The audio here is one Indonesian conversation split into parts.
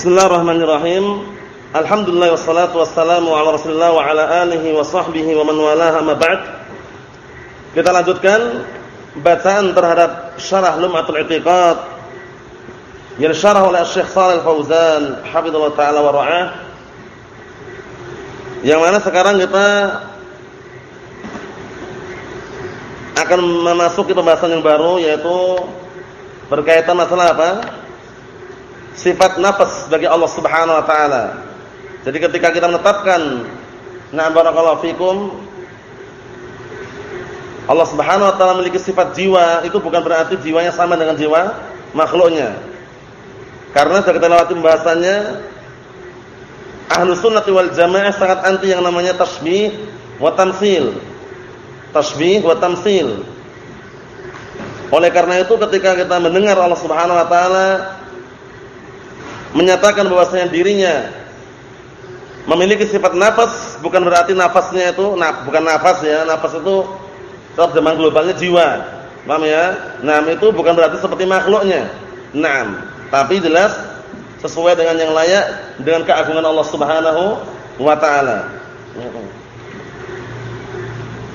Bismillahirrahmanirrahim. Alhamdulillah wassalatu wassalamu ala Rasulillah wa ala alihi wa sahbihi wa man walaha ma ba'd. Kita lanjutkan bacaan terhadap Syarah Lum'atul I'tiqad yang syarah oleh Syekh Shalal Fauzan hafizallahu taala wa ra'ah. Yang mana sekarang kita akan memasuki pembahasan yang baru yaitu berkaitan masalah apa? Sifat nafas bagi Allah Subhanahu wa taala. Jadi ketika kita menetapkan na'am barakallahu fikum Allah Subhanahu wa taala memiliki sifat jiwa, itu bukan berarti jiwanya sama dengan jiwa makhluknya. Karena sudah kita lewati pembahasannya Ahlu wal jamaah sangat anti yang namanya tasbih wa tamsil. Tasbih wa tamsil. Oleh karena itu ketika kita mendengar Allah Subhanahu wa taala menyatakan bahwasanya dirinya memiliki sifat nafas bukan berarti nafasnya itu nah, bukan nafas ya nafas itu terjemahan globalnya jiwa. Paham ya? Nah itu bukan berarti seperti makhluknya. Nah tapi jelas sesuai dengan yang layak dengan keagungan Allah Subhanahu wa taala.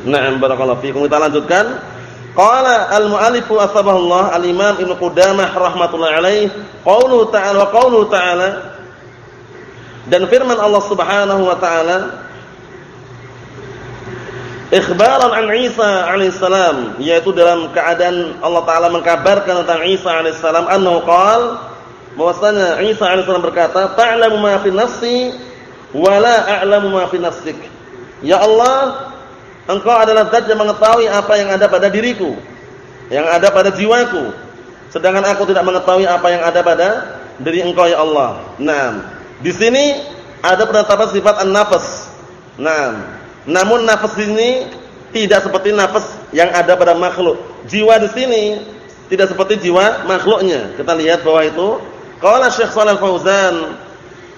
Nah barakallahu fiikum kita lanjutkan Qala al-mu'allifu asbahullah al-Imam Ibnu Qudamah rahimatullah alaih, qauluhu ta'ala wa qauluhu ta'ala. Dan firman Allah Subhanahu wa taala ikhbaran an Isa alaihissalam yaitu dalam keadaan Allah taala mengkabarkan tentang Isa alaihissalam annahu qala bahwasanya Isa alaihissalam berkata ta'lamu ma fi nafsi wa la a'lamu ma fi nafsik. Ya Allah Engkau adalah zat yang mengetahui apa yang ada pada diriku, yang ada pada jiwaku. Sedangkan aku tidak mengetahui apa yang ada pada diri engkau ya Allah. Nah, di sini ada penetapan sifat an-nafas. Nah, namun nafas ini tidak seperti nafas yang ada pada makhluk. Jiwa di sini tidak seperti jiwa makhluknya. Kita lihat bahwa itu qala Syekh Shalal Fauzan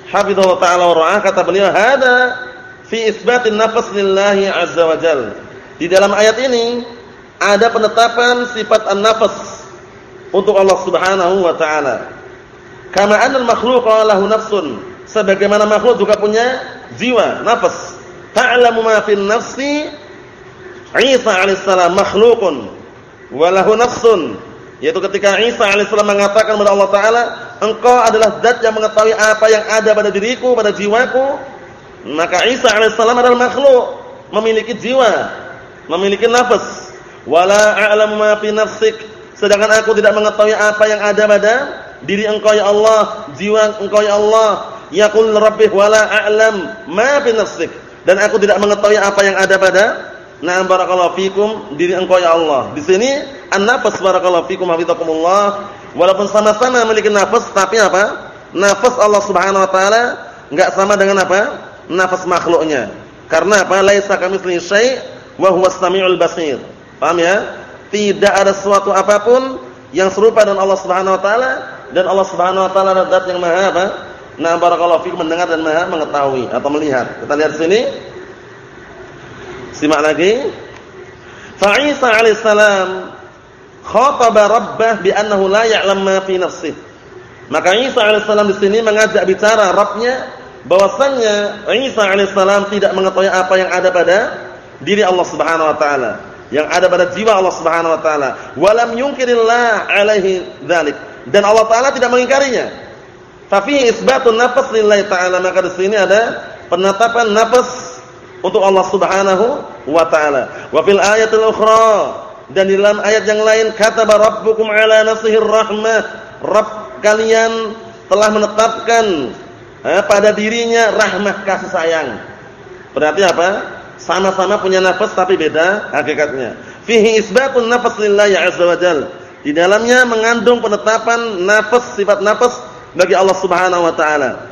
hafizallahu taala wa ra'ah kata beliau hada fi isbatin nafas lillahi azza wa. Di dalam ayat ini ada penetapan sifat an-nafas untuk Allah Subhanahu wa taala. Kama anal makhluqa lahu nafsun, sebagaimana makhluk juga punya jiwa, nafas. Ta'lamu ma fil nafsi Isa alaihissalam makhluqun wa lahu nafsun. Yaitu ketika Isa alaihissalam mengatakan kepada Allah taala, "Engkau adalah zat yang mengetahui apa yang ada pada diriku, pada jiwaku." Maka Isa alaihissalam adalah makhluk, memiliki jiwa, memiliki nafas. Wala a'lamu ma fi nafsik. Sedangkan aku tidak mengetahui apa yang ada pada diri engkau ya Allah, jiwa engkau ya Allah. Yaqul rabbih wala a'lam ma fi nafsik. Dan aku tidak mengetahui apa yang ada pada Na'am barakallahu fikum diri engkau ya Allah. Di sini an-nafas barakallahu fikum hafizakumullah. Walaupun sama-sama memiliki nafas tapi apa? Nafas Allah Subhanahu wa taala enggak sama dengan apa? Nafas makhluknya. Karena apa? Laisa kamitslihi syai' wa huwas samiul basir. Paham ya? Tidak ada sesuatu apa pun yang serupa dengan Allah Subhanahu wa taala dan Allah Subhanahu wa taala adalah yang maha apa? Nah, barakallahu fikum mendengar dan maha mengetahui atau melihat. Kita lihat sini. Simak lagi. Fa Isa alaihissalam khataba rabbah bi annahu la ya'lam ma fi nafsihi. Maka Isa alaihissalam di sini mengajak bicara Rabbnya bahwasannya Isa alaihissalam tidak mengetahui apa yang ada pada diri Allah Subhanahu wa taala, yang ada pada jiwa Allah Subhanahu wa taala. Walam yunkirillah alaihi dzalik. Dan Allah taala tidak mengingkarinya. Tapi isbatun nafas lillahi taala, maka di sini ada penetapan nafas untuk Allah Subhanahu wa taala. Wa fil ayatil ukhra dan di dalam ayat yang lain kata rabbukum ala nafsihi rahmah. Rabb kalian telah menetapkan eh, pada dirinya rahmah kasih sayang. Berarti apa? Sama-sama punya nafas tapi beda hakikatnya. Fihi isbatun nafas lillahi azza wajal. Di dalamnya mengandung penetapan nafas sifat nafas bagi Allah Subhanahu wa taala.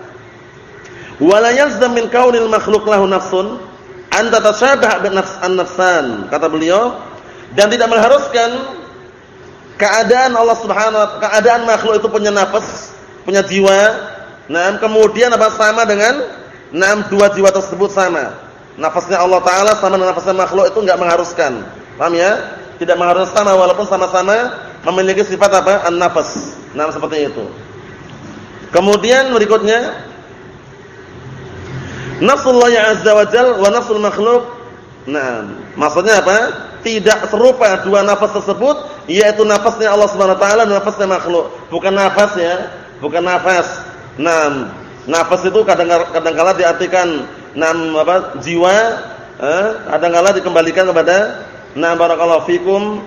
Wala yalzam min kaunil makhluk lahu nafsun an tatashabah bi nafs an-nafsan. Kata beliau dan tidak mengharuskan keadaan Allah Subhanahu wa keadaan makhluk itu punya nafas, punya jiwa, Nah, kemudian apa sama dengan enam dua jiwa tersebut sama. Nafasnya Allah taala sama dengan nafasnya makhluk itu enggak mengharuskan. Paham ya? Tidak mengharuskan sama walaupun sama-sama memiliki sifat apa? An-nafas. Nah, seperti itu. Kemudian berikutnya Nafsullah azza wa jal wa nafsul makhluk. Nah, maksudnya apa? Tidak serupa dua nafas tersebut, yaitu nafasnya Allah Subhanahu wa taala dan nafasnya makhluk. Bukan nafas ya, bukan nafas. Nah, nafas itu kadang kadang kala diartikan nam apa? jiwa, eh, kadang kala dikembalikan kepada na barakallahu fikum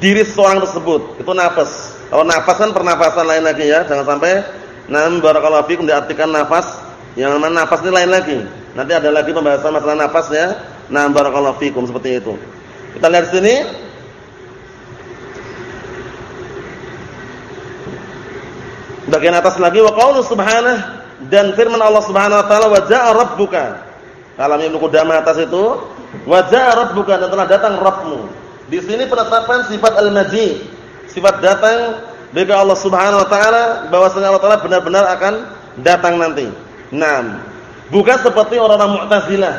diri seorang tersebut. Itu nafas. Kalau nafas kan pernafasan lain lagi ya, jangan sampai nam barakallahu fikum diartikan nafas yang mana nafas ini lain lagi. Nanti ada lagi pembahasan masalah nafas ya. Nah, barakallahu fikum seperti itu. Kita lihat sini. Bagian atas lagi wa qaulu subhanahu dan firman Allah Subhanahu wa taala wa jaa rabbuka. Kalam Ibnu Qudamah atas itu wa jaa rabbuka dan telah datang Rabbmu. Di sini penetapan sifat al-maji, sifat datang bagi Allah Subhanahu wa taala bahwasanya Allah taala benar-benar akan datang nanti. Nah, bukan seperti orang-orang Mu'tazilah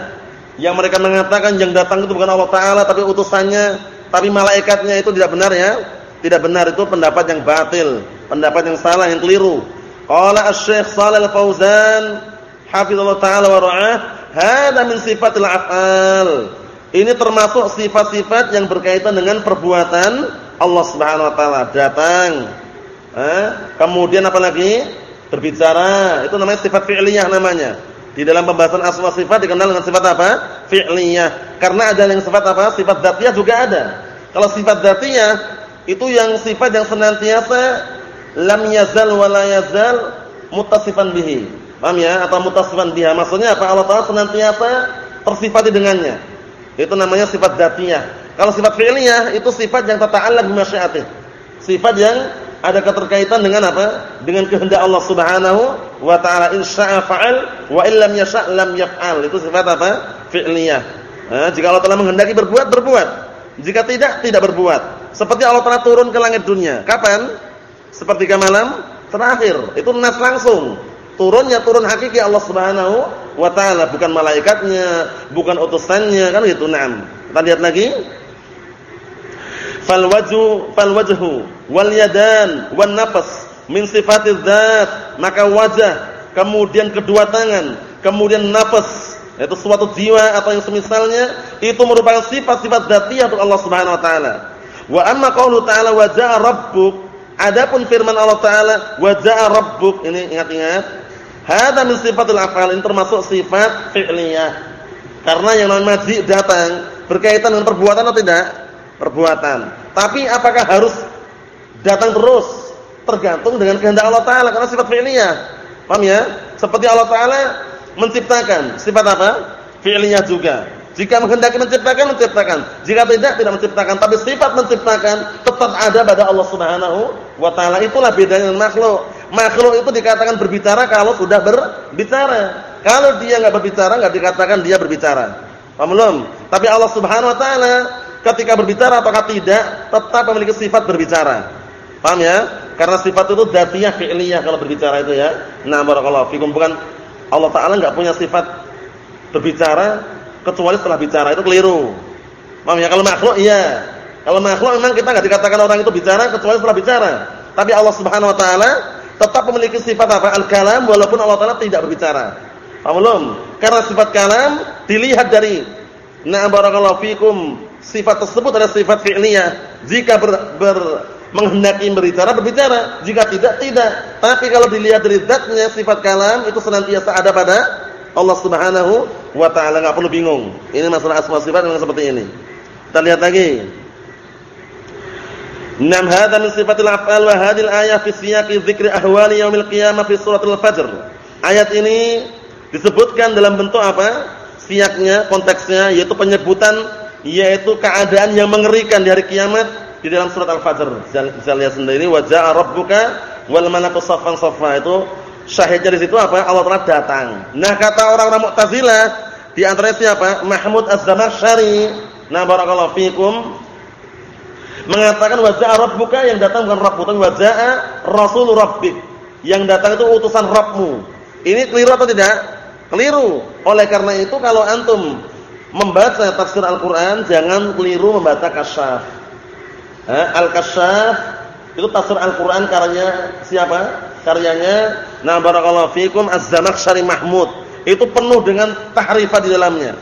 yang mereka mengatakan yang datang itu bukan Allah taala tapi utusannya, tapi malaikatnya itu tidak benar ya. Tidak benar itu pendapat yang batil, pendapat yang salah, yang keliru. Qala Asy-Syaikh Shalal Fauzan hafizallahu taala wa ra'ah, "Hada min sifatil af'al." Ini termasuk sifat-sifat yang berkaitan dengan perbuatan Allah Subhanahu wa taala, datang. Eh? Kemudian apa lagi? berbicara, itu namanya sifat fi'liyah namanya. Di dalam pembahasan asma sifat dikenal dengan sifat apa? Fi'liyah. Karena ada yang sifat apa? Sifat dzatiyah juga ada. Kalau sifat dzatiyah itu yang sifat yang senantiasa lam yazal wa la yazal muttasifan bihi. Paham ya? Atau muttasifan biha. Maksudnya apa? Allah Taala senantiasa tersifati dengannya. Itu namanya sifat dzatiyah. Kalau sifat fi'liyah itu sifat yang tata'allaq bi masyiatih. Sifat yang ada keterkaitan dengan apa? Dengan kehendak Allah Subhanahu wa taala. Insya'a fa'al wa illam yasha' lam yaf'al. Itu sifat apa? Fi'liyah. Nah, jika Allah telah menghendaki berbuat, berbuat. Jika tidak, tidak berbuat. Seperti Allah telah turun ke langit dunia. Kapan? Seperti ke malam terakhir. Itu nas langsung. Turunnya turun hakiki Allah Subhanahu wa taala, bukan malaikatnya, bukan utusannya, kan gitu. Naam. Kita lihat lagi fal wajhu fal wajhu wal yadan wan nafas min sifatiz dzat maka wajah kemudian kedua tangan kemudian nafas itu suatu jiwa atau yang semisalnya itu merupakan sifat-sifat dzatiyah untuk Allah Subhanahu wa taala wa amma qaulu ta'ala wa ja'a rabbuk adapun firman Allah taala wa ja'a rabbuk ini ingat-ingat hadza min sifatil af'al ini termasuk sifat fi'liyah karena yang namanya maji datang berkaitan dengan perbuatan atau tidak perbuatan. Tapi apakah harus datang terus? Tergantung dengan kehendak Allah Taala karena sifat fi'liyah. Paham ya? Seperti Allah Taala menciptakan, sifat apa? Fi'liyah juga. Jika menghendaki menciptakan, menciptakan. Jika tidak, tidak menciptakan. Tapi sifat menciptakan tetap ada pada Allah Subhanahu wa taala. Itulah bedanya dengan makhluk. Makhluk itu dikatakan berbicara kalau sudah berbicara. Kalau dia enggak berbicara, enggak dikatakan dia berbicara. Paham belum? Tapi Allah Subhanahu wa taala ketika berbicara apakah tidak tetap memiliki sifat berbicara. Paham ya? Karena sifat itu dzatiyah fi'liyah kalau berbicara itu ya. Nah, barakallahu fikum bukan Allah taala enggak punya sifat berbicara kecuali setelah bicara itu keliru. Paham ya? Kalau makhluk iya. Kalau makhluk memang kita enggak dikatakan orang itu bicara kecuali setelah bicara. Tapi Allah Subhanahu wa taala tetap memiliki sifat apa? Al-kalam walaupun Allah taala tidak berbicara. Paham belum? Karena sifat kalam dilihat dari Nah barakallahu fikum sifat tersebut adalah sifat fi'liyah. Jika ber, ber menghendaki berbicara berbicara, jika tidak tidak. Tapi kalau dilihat dari zatnya sifat kalam itu senantiasa ada pada Allah Subhanahu wa taala, enggak perlu bingung. Ini masalah asma sifat memang seperti ini. Kita lihat lagi. Nam hadza min sifatil af'al wa hadhihi al-ayah fi siyaqi dzikri ahwali yaumil qiyamah fi suratul fajr. Ayat ini disebutkan dalam bentuk apa? Siaknya, konteksnya yaitu penyebutan yaitu keadaan yang mengerikan di hari kiamat di dalam surat Al-Fajr. Bisa lihat sendiri wajah rabbuka wal malaku saffan saffa itu syahidnya di situ apa? Allah telah datang. Nah, kata orang-orang Mu'tazilah di antaranya siapa? Mahmud Az-Zamakhsyari. Nah, barakallahu fikum mengatakan wajah rabbuka yang datang bukan Rabb, tapi wajah rasul rabbik. Yang datang itu utusan Rabbmu. Ini keliru atau tidak? Keliru. Oleh karena itu kalau antum membaca tafsir Al-Qur'an jangan keliru membaca kasyaf. Eh, Al-Kasyaf itu tafsir Al-Qur'an karya siapa? Karyanya nah barakallahu fikum Az-Zamakhsyari Mahmud. Itu penuh dengan tahrifat di dalamnya.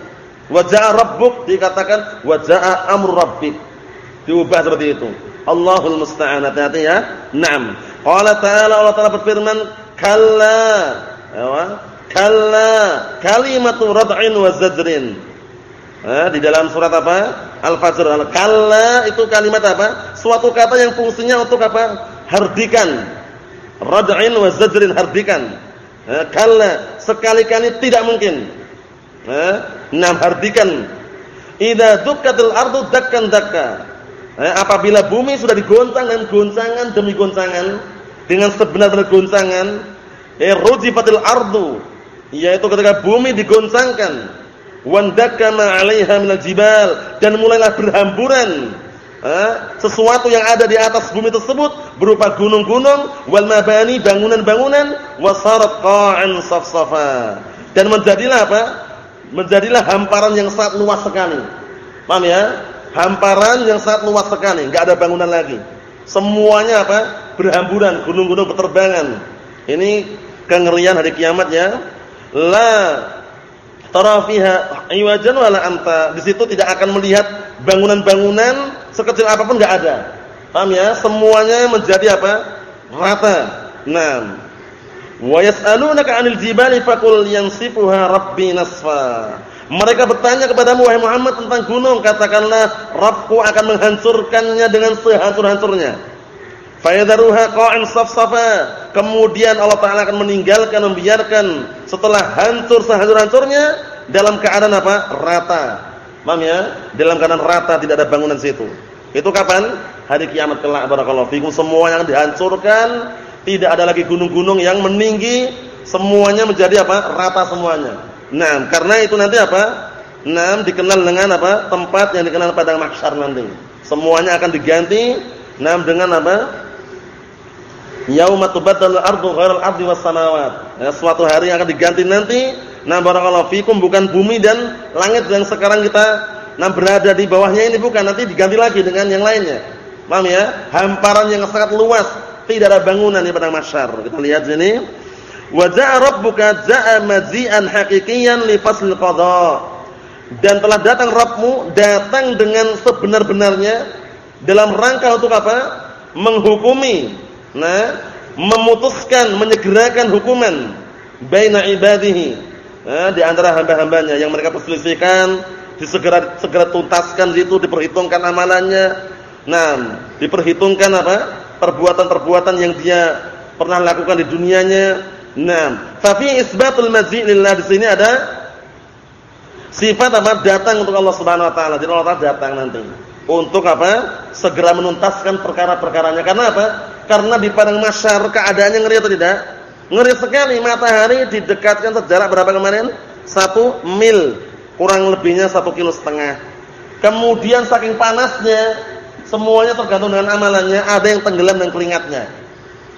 Wa jaa rabbuk dikatakan wa jaa amru rabbik. Diubah seperti itu. Allahul musta'an. Hati-hati ya. Naam. Qala ta'ala Allah Ta'ala berfirman, "Kalla." Ya, kalla kalimatu rad'in wa zajrin. Nah, di dalam surat apa? Al-Fajr. Kalla itu kalimat apa? Suatu kata yang fungsinya untuk apa? Hardikan. Rad'in wa zajrin hardikan. Nah, kalla sekali-kali tidak mungkin. Nah, enam hardikan. Idza dukkatil ardu dakkan dakka. Eh, apabila bumi sudah digoncang dan goncangan demi goncangan dengan sebenar-benar goncangan, eh rujifatil ardu, yaitu ketika bumi digoncangkan, wandakka ma 'alaiha minal jibal dan mulailah berhamburan eh, sesuatu yang ada di atas bumi tersebut berupa gunung-gunung wal mabani bangunan-bangunan wasarat qa'an safsafa dan menjadilah apa? menjadilah hamparan yang sangat luas sekali. Paham ya? hamparan yang sangat luas sekali, enggak ada bangunan lagi. Semuanya apa? Berhamburan, gunung-gunung berterbangan. Ini kengerian hari kiamat ya. La tara fiha iwajan wala anta. Di situ tidak akan melihat bangunan-bangunan sekecil apa pun enggak ada. Paham ya? Semuanya menjadi apa? Rata. Naam. Wa yas'alunaka 'anil jibali faqul yansifuha rabbi nasfa. Mereka bertanya kepadamu wahai Muhammad tentang gunung, katakanlah Rabbku akan menghancurkannya dengan sehancur-hancurnya. Fayadharuha qa'an safsafa. Kemudian Allah Taala akan meninggalkan membiarkan setelah hancur sehancur-hancurnya dalam keadaan apa? Rata. Paham ya? Dalam keadaan rata tidak ada bangunan situ. Itu kapan? Hari kiamat kelak barakallahu fikum semua yang dihancurkan, tidak ada lagi gunung-gunung yang meninggi, semuanya menjadi apa? Rata semuanya. Nah, karena itu nanti apa? Nah, dikenal dengan apa? Tempat yang dikenal pada mahsyar nanti. Semuanya akan diganti nah dengan apa? Yauma tubaddalu ardu ghairal ardi was samawat. Ya, suatu hari yang akan diganti nanti. Nah, barakallahu fikum bukan bumi dan langit yang sekarang kita nah berada di bawahnya ini bukan, nanti diganti lagi dengan yang lainnya. Paham ya? Hamparan yang sangat luas, tidak ada bangunan di padang mahsyar. Kita lihat sini. Wa ja'a rabbuka ja'a mazi'an haqiqiyan li fasl qada. Dan telah datang Rabbmu datang dengan sebenar-benarnya dalam rangka untuk apa? Menghukumi. Nah, memutuskan, menyegerakan hukuman baina ibadihi. Nah, di antara hamba-hambanya yang mereka perselisihkan disegera segera tuntaskan itu diperhitungkan amalannya. Nah, diperhitungkan apa? perbuatan-perbuatan yang dia pernah lakukan di dunianya Nah, fa fi isbatul mazi' lillah di sini ada sifat apa? Datang untuk Allah Subhanahu wa taala. Jadi Allah Taala datang nanti. Untuk apa? Segera menuntaskan perkara-perkaranya. Karena apa? Karena di padang mahsyar keadaannya ngeri atau tidak? Ngeri sekali. Matahari didekatkan sejarak berapa kemarin? Satu mil. Kurang lebihnya satu kilo setengah. Kemudian saking panasnya, semuanya tergantung dengan amalannya. Ada yang tenggelam dan keringatnya.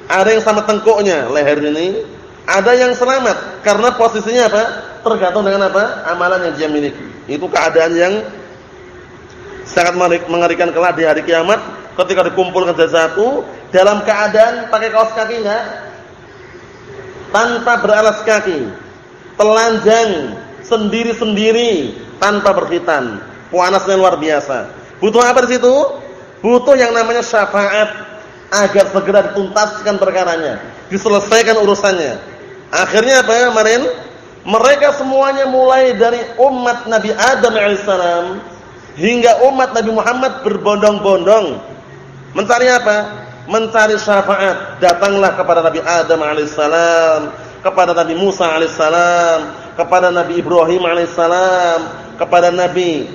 Ada yang sama tengkuknya, leher ini ada yang selamat karena posisinya apa? Tergantung dengan apa? Amalan yang dia miliki. Itu keadaan yang sangat mengerikan kelak di hari kiamat ketika dikumpulkan satu dalam keadaan pakai kaos kaki enggak? Tanpa beralas kaki. Telanjang sendiri-sendiri tanpa berkhitan. Panasnya luar biasa. Butuh apa di situ? Butuh yang namanya syafaat agar segera dituntaskan perkaranya, diselesaikan urusannya. Akhirnya apa ya kemarin? Mereka semuanya mulai dari umat Nabi Adam alaihissalam hingga umat Nabi Muhammad berbondong-bondong mencari apa? Mencari syafaat. Datanglah kepada Nabi Adam alaihissalam, kepada Nabi Musa alaihissalam, kepada Nabi Ibrahim alaihissalam, kepada Nabi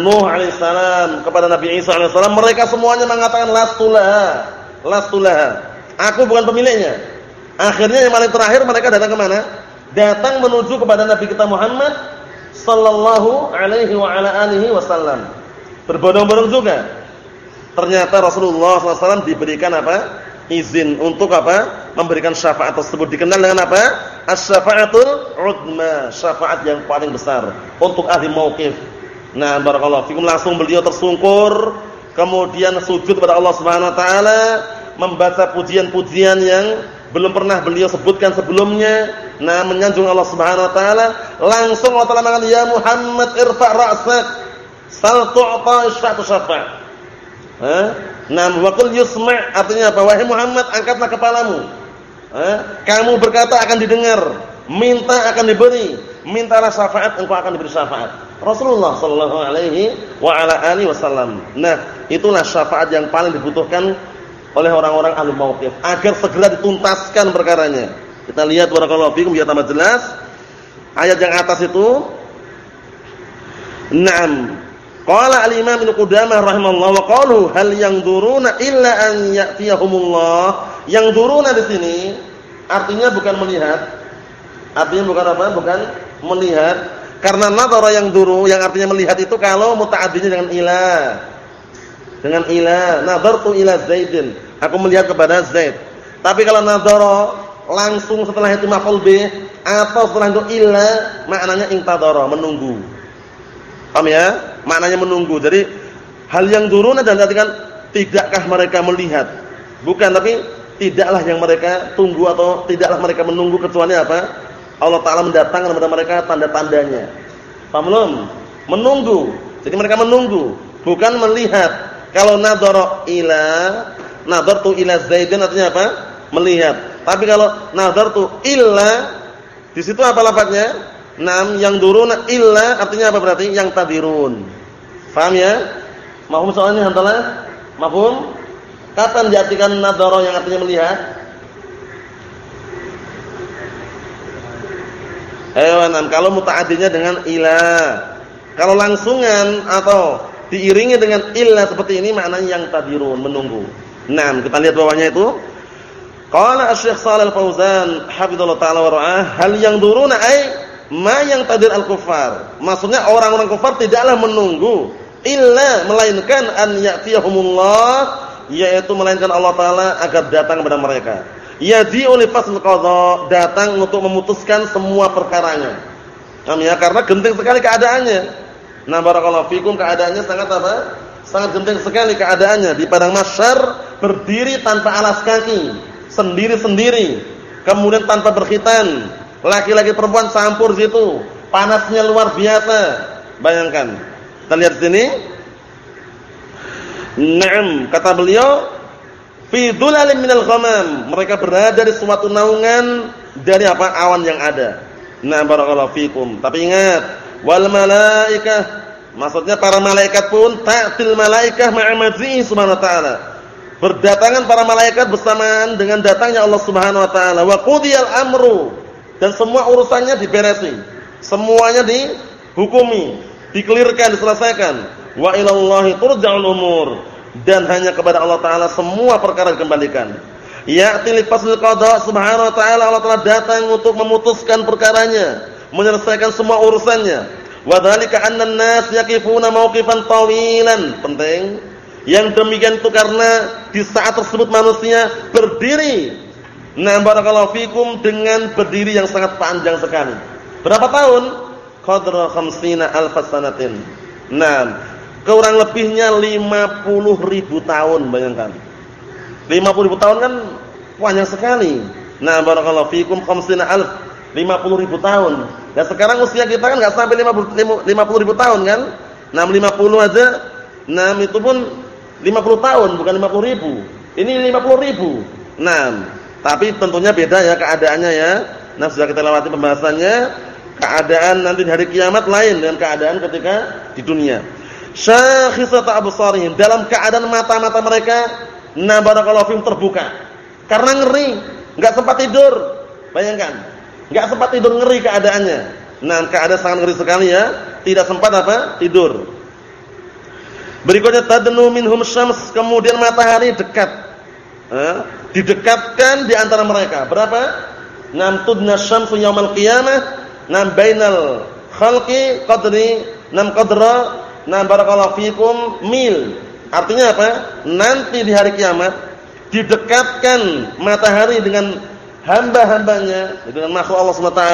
Nuh alaihissalam, kepada Nabi Isa alaihissalam. Mereka semuanya mengatakan lastulah, lastulah. Aku bukan pemiliknya. Akhirnya yang paling terakhir mereka datang ke mana? Datang menuju kepada Nabi kita Muhammad sallallahu alaihi wa ala alihi wasallam. Berbondong-bondong juga. Ternyata Rasulullah SAW diberikan apa? Izin untuk apa? Memberikan syafaat tersebut dikenal dengan apa? As-syafa'atul udma, syafaat yang paling besar untuk ahli mauqif. Nah, barakallahu fikum langsung beliau tersungkur, kemudian sujud kepada Allah Subhanahu wa taala, membaca pujian-pujian yang belum pernah beliau sebutkan sebelumnya. Nah, menyanjung Allah Subhanahu wa taala, langsung Allah Taala mengatakan, "Ya Muhammad, irfa' ra'sak, sal tu'ta isfa'tu syafa'." Nah, wa qul yusma' artinya apa? Wahai Muhammad, angkatlah kepalamu. Eh? Kamu berkata akan didengar, minta akan diberi, mintalah syafaat engkau akan diberi syafaat. Rasulullah sallallahu alaihi wa ala alihi wasallam. Nah, itulah syafaat yang paling dibutuhkan oleh orang-orang ahli mauqif agar segera dituntaskan perkaranya. Kita lihat barakallahu fikum biar tambah jelas. Ayat yang atas itu Naam. Qala al-Imam Ibnu Qudamah rahimahullah wa qalu hal yanzuruna illa an ya'tiyahumullah. Yanzuruna di sini artinya bukan melihat. Artinya bukan apa? Bukan melihat. Karena nadhara yang duru yang artinya melihat itu kalau muta'addinya dengan ila dengan ila nadartu ila Zaidin aku melihat kepada Zaid tapi kalau nadara langsung setelah itu maf'ul bih atau setelah itu ila maknanya intadara menunggu paham ya maknanya menunggu. Jadi hal yang turun dan artikan tidakkah mereka melihat. Bukan tapi tidaklah yang mereka tunggu atau tidaklah mereka menunggu kecuali apa? Allah taala mendatangkan kepada mereka tanda-tandanya. Paham belum? Menunggu. Jadi mereka menunggu bukan melihat. Kalau nadhara ila, nadhartu ila Zaidin artinya apa? Melihat. Tapi kalau nadhartu illa di situ apa lafadznya? Nam yang duruna illa artinya apa berarti? Yang tadirun. Paham ya? Mahum soalnya hantalah? Mahum? Kapan diartikan nadhara yang artinya melihat? Ayo, kalau mutaaddinya dengan ila. Kalau langsungan atau diiringi dengan illa seperti ini maknanya yang tadirun menunggu. Nah, kita lihat bawahnya itu. Qala Asy-Syaikh Shalal Fauzan hafizallahu taala wa ra'ah, hal yang duruna ai ma yang tadir al-kuffar. Maksudnya orang-orang kafir tidaklah menunggu illa melainkan an ya'tiyahumullah yaitu melainkan Allah taala agar datang kepada mereka. Yadi oleh fasl qadha, datang untuk memutuskan semua perkaranya. Ya, karena genting sekali keadaannya. Nah barakallahu fikum keadaannya sangat apa? Sangat genting sekali keadaannya di padang mahsyar berdiri tanpa alas kaki, sendiri-sendiri, kemudian tanpa berkhitan. Laki-laki perempuan campur situ, panasnya luar biasa. Bayangkan. Kita lihat sini. Naam, kata beliau, fi dhulalin minal ghamam. Mereka berada di suatu naungan dari apa? awan yang ada. Nah, barakallahu fikum. Tapi ingat, wal malaikah maksudnya para malaikat pun ta'til malaikah ma'a madzi subhanahu wa ta'ala berdatangan para malaikat bersamaan dengan datangnya Allah Subhanahu wa taala wa qudiyal amru dan semua urusannya diberesi semuanya dihukumi dikelirkan diselesaikan wa ilallahi turja'ul umur dan hanya kepada Allah taala semua perkara dikembalikan ya'ti li fasl qada subhanahu wa taala Allah taala datang untuk memutuskan perkaranya menyelesaikan semua urusannya. Wa dzalika anna an-nas yaqifuna mawqifan tawilan. Penting. Yang demikian itu karena di saat tersebut manusia berdiri. Nah, barakallahu fikum dengan berdiri yang sangat panjang sekali. Berapa tahun? Qadra khamsina alf sanatin. Nah, kurang lebihnya 50 ribu tahun bayangkan. 50 ribu tahun kan panjang sekali. Nah, barakallahu fikum khamsina alf 50 ribu tahun. Dan sekarang usia kita kan nggak sampai 50, 50 ribu tahun kan? 650 aja. 6 itu pun 50 tahun bukan 50 ribu. Ini 50 ribu. Nah, tapi tentunya beda ya keadaannya ya. Nah, sudah kita lewati pembahasannya. Keadaan nanti di hari kiamat lain dengan keadaan ketika di dunia. Syakhisata absarihim dalam keadaan mata-mata mereka na barakallahu terbuka. Karena ngeri, enggak sempat tidur. Bayangkan, Enggak sempat tidur ngeri keadaannya. Nah, keadaan sangat ngeri sekali ya. Tidak sempat apa? Tidur. Berikutnya tadnu minhum syams, kemudian matahari dekat. Eh, didekatkan di antara mereka. Berapa? Nam tudna syamsu yaumal qiyamah, nam bainal khalqi qadri nam qadra nam barakallahu fikum mil. Artinya apa? Nanti di hari kiamat didekatkan matahari dengan hamba-hambanya dengan makhluk Allah SWT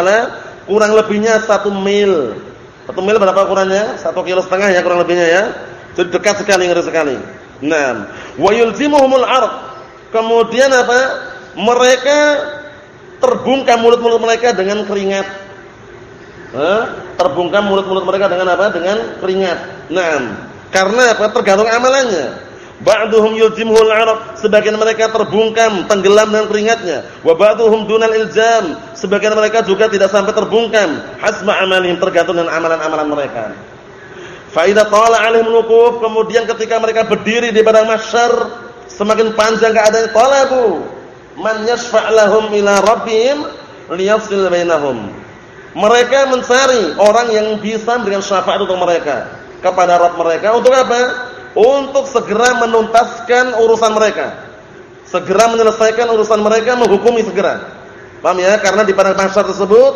kurang lebihnya satu mil. Satu mil berapa ukurannya? Satu kilo setengah ya kurang lebihnya ya. Jadi dekat sekali, ngeri sekali. Nah, wa yulzimuhumul arq. Kemudian apa? mereka terbungkam mulut-mulut mereka dengan keringat. Eh, terbungkam mulut-mulut mereka dengan apa? Dengan keringat. Naam. Karena apa? Tergantung amalannya. Ba'duhum yujimhul arab, sebagian mereka terbungkam, tenggelam dengan keringatnya. Wa ba'duhum dunal iljam, sebagian mereka juga tidak sampai terbungkam. Hasma amalihim tergantung dengan amalan-amalan mereka. Fa idza tala 'alaihim kemudian ketika mereka berdiri di padang mahsyar, semakin panjang keadaan talabu man yashfa' lahum ila rabbihim liyafsil bainahum. Mereka mencari orang yang bisa memberikan syafaat untuk mereka kepada Rabb mereka untuk apa? untuk segera menuntaskan urusan mereka. Segera menyelesaikan urusan mereka, menghukumi segera. Paham ya? Karena di padang mahsyar tersebut,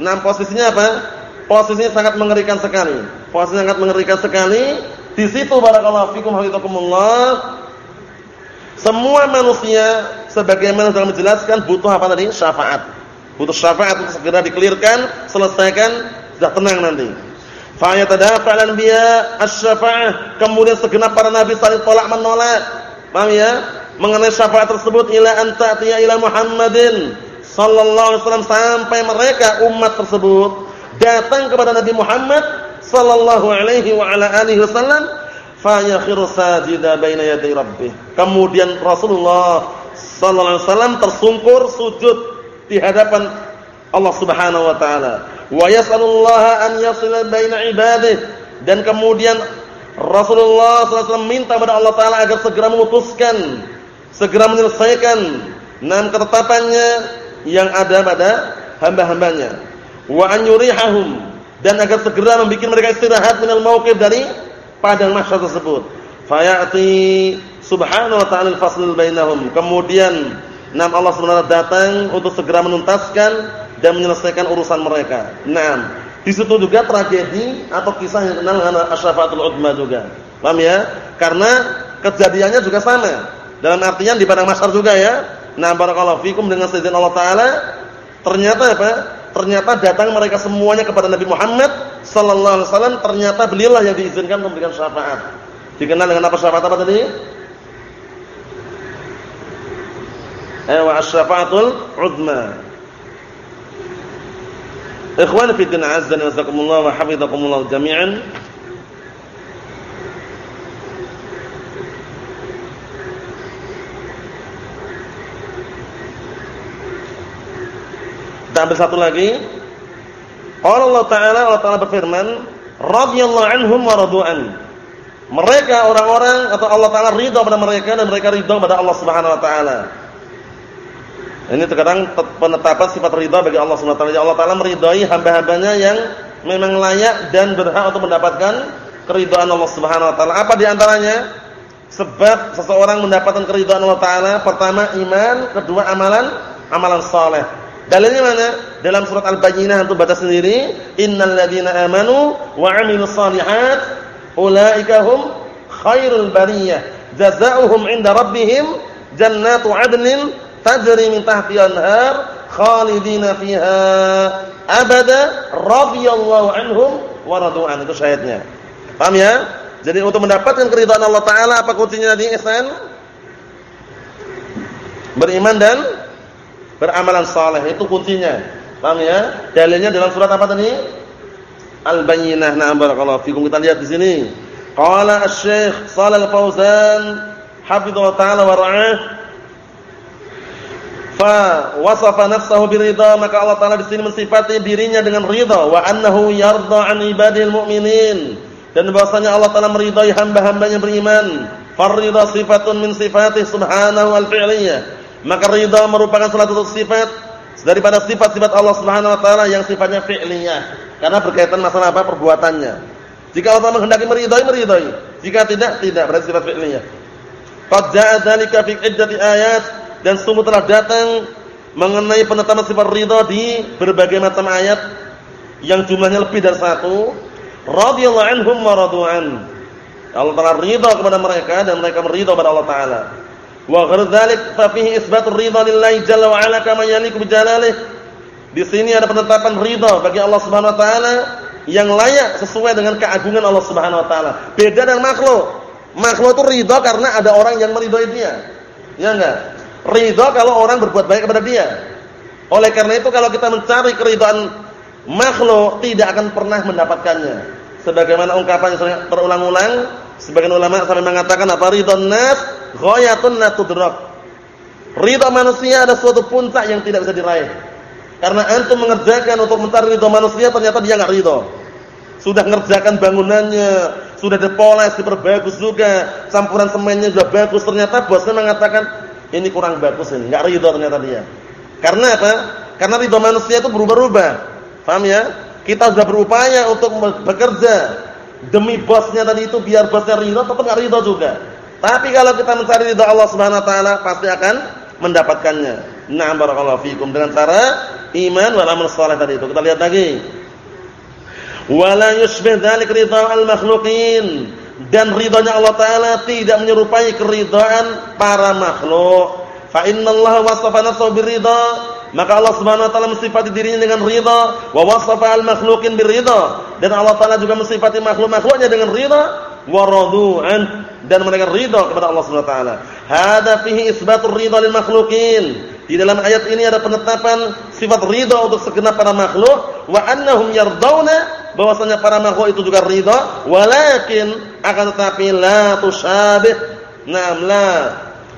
enam posisinya apa? Posisinya sangat mengerikan sekali. Posisinya sangat mengerikan sekali. Di situ barakallahu fikum hafizakumullah. Semua manusia sebagaimana sudah menjelaskan butuh apa tadi? Syafaat. Butuh syafaat untuk segera dikelirkan, selesaikan, sudah tenang nanti. Fayatadafa'al anbiya asy-syafa'ah. Kemudian segenap para nabi saling tolak menolak. Paham ya? Mengenai syafaat tersebut ila anta tiya ila Muhammadin sallallahu alaihi wasallam sampai mereka umat tersebut datang kepada Nabi Muhammad sallallahu alaihi wa ala alihi wasallam fayakhiru sajida baina yaday rabbih. Kemudian Rasulullah sallallahu alaihi wasallam tersungkur sujud di hadapan Allah Subhanahu wa taala wa an yasila baina ibadihi dan kemudian Rasulullah SAW minta kepada Allah Taala agar segera memutuskan, segera menyelesaikan enam ketetapannya yang ada pada hamba-hambanya. Wa an yurihahum dan agar segera membuat mereka istirahat minal mauqif dari padang mahsyar tersebut. Fayati subhanahu wa ta'ala al-fasl bainahum. Kemudian nam Allah Subhanahu datang untuk segera menuntaskan dan menyelesaikan urusan mereka. Nah, di situ juga tragedi atau kisah yang kenal dengan Asyafatul Udma juga. Paham ya? Karena kejadiannya juga sama. Dalam artian di padang mahsyar juga ya. Nah, barakallahu fikum dengan seizin Allah taala ternyata apa? Ternyata datang mereka semuanya kepada Nabi Muhammad sallallahu alaihi wasallam, ternyata beliau yang diizinkan memberikan syafaat. Dikenal dengan apa syafaat apa tadi? Eh wa asyafaatul udma. Ikhwan fi din azza wa jazakumullah wa hafizakumullah jami'an. Kita ambil satu lagi. Allah Ta'ala Allah Ta'ala berfirman, radhiyallahu anhum wa radu'an. Mereka orang-orang atau Allah Ta'ala ridha pada mereka dan mereka ridha pada Allah Subhanahu wa taala. Ini terkadang penetapan sifat ridha bagi Allah Subhanahu wa taala. Allah taala meridai hamba-hambanya yang memang layak dan berhak untuk mendapatkan keridhaan Allah Subhanahu wa taala. Apa di antaranya? Sebab seseorang mendapatkan keridhaan Allah taala, pertama iman, kedua amalan amalan saleh. Dalilnya mana? Dalam surat Al-Bayyinah untuk baca sendiri, innal ladzina amanu wa 'amilus shalihat ulaika hum khairul bariyah. Jazaohum 'inda rabbihim jannatu 'adnin tajri min tahtiha anhar khalidina fiha abada radhiyallahu anhum wa radu'an itu syahidnya. Paham ya? Jadi untuk mendapatkan keridhaan Allah taala apa kuncinya tadi ihsan? Beriman dan beramalan saleh itu kuncinya. Paham ya? Dalilnya dalam surat apa tadi? Al-Bayyinah. Na'am barakallahu fikum. Kita lihat di sini. Qala Asy-Syaikh Shalal Fauzan hafizallahu taala wa ra'ah fa wasafa nafsahu biridha maka Allah taala di sini mensifati dirinya dengan ridha wa annahu yarda an ibadil mu'minin dan bahwasanya Allah taala meridai hamba-hambanya beriman farida sifatun min sifatih subhanahu al fi'liyah maka ridha merupakan salah satu sifat daripada sifat-sifat Allah Subhanahu wa taala yang sifatnya fi'liyah. Karena berkaitan masalah apa? Perbuatannya. Jika Allah menghendaki meridai meridai jika tidak tidak. Berarti sifat fi'liyah. Qad ja'a dzalika fi iddati ayat. Dan sungguh telah datang mengenai penetapan sifat ridha di berbagai macam ayat. Yang jumlahnya lebih dari satu. Radhiyallahu anhum wa radu'an. Allah Taala ridha kepada mereka dan mereka meridha kepada Allah Taala wa ghairu dzalik fa fihi isbat ridha lillahi jalla wa ala kama yaliku bi jalalih. Di sini ada penetapan ridha bagi Allah Subhanahu wa taala yang layak sesuai dengan keagungan Allah Subhanahu wa taala. Beda dengan makhluk. Makhluk itu ridha karena ada orang yang meridhai dia. Ya enggak? Ridho kalau orang berbuat baik kepada dia. Oleh karena itu kalau kita mencari keridhaan makhluk tidak akan pernah mendapatkannya. Sebagaimana ungkapan yang terulang-ulang, sebagian ulama sampai mengatakan apa? Ridhon nas ghayatun la tudrak. Ridho manusia ada suatu puncak yang tidak bisa diraih. Karena antum mengerjakan untuk mencari ridho manusia ternyata dia enggak ridho. Sudah ngerjakan bangunannya, sudah dipoles, diperbagus juga, campuran semennya sudah bagus, ternyata bosnya mengatakan ini kurang bagus ini, enggak ridho ternyata dia. Karena apa? Karena ridho manusia itu berubah-ubah. Paham ya? Kita sudah berupaya untuk bekerja demi bosnya tadi itu biar bosnya ridho, tetap enggak ridho juga. Tapi kalau kita mencari ridho Allah Subhanahu wa taala, pasti akan mendapatkannya. Na'am barakallahu fikum dengan cara iman wal amal saleh tadi itu. Kita lihat lagi. Wala yushbih dzalik ridha al-makhluqin. Dan ridhanya Allah taala tidak menyerupai keridhaan para makhluk. Fa innallaha wasafa nafsahu birridha, maka Allah Subhanahu wa taala mensifati dirinya dengan ridha, wa wasafa al-makhluqin birridha. Dan Allah taala juga mensifati makhluk-makhluknya dengan ridha wa radu'an dan mereka ridha kepada Allah Subhanahu wa taala. Hada fihi isbatur ridha lil makhluqin. Di dalam ayat ini ada penetapan sifat ridha untuk segenap para makhluk wa annahum yardawna bahwasanya para makhluk itu juga ridha walakin akan tetapi la tusyabih nam la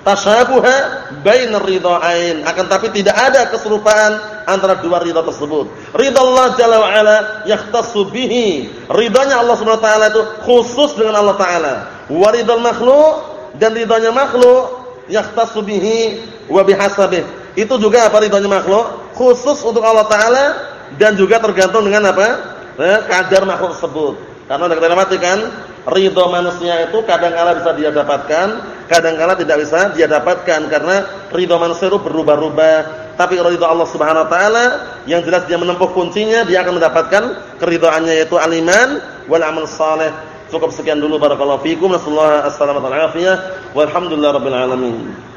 tashabuha bainar ridha'ain akan tapi tidak ada keserupaan antara dua ridha tersebut. Ridha Allah jalla wa ala yahtassu bihi. Ridhanya Allah Subhanahu wa taala itu khusus dengan Allah taala. Wa ridhal makhluk dan ridhanya makhluk yahtassu bihi wa bihasabih. Itu juga apa ridhanya makhluk khusus untuk Allah taala dan juga tergantung dengan apa? Eh, kadar makhluk tersebut. Karena sudah kita lewati kan, ridho manusia itu kadang-kala bisa dia dapatkan, kadang-kala tidak bisa dia dapatkan karena ridho manusia itu berubah-ubah. Tapi ridho Allah Subhanahu wa taala yang jelas dia menempuh kuncinya, dia akan mendapatkan keridhaannya yaitu aliman wal amal saleh. Cukup sekian dulu barakallahu fikum. Nasallahu alaihi wasallam. Walhamdulillahirabbil alamin.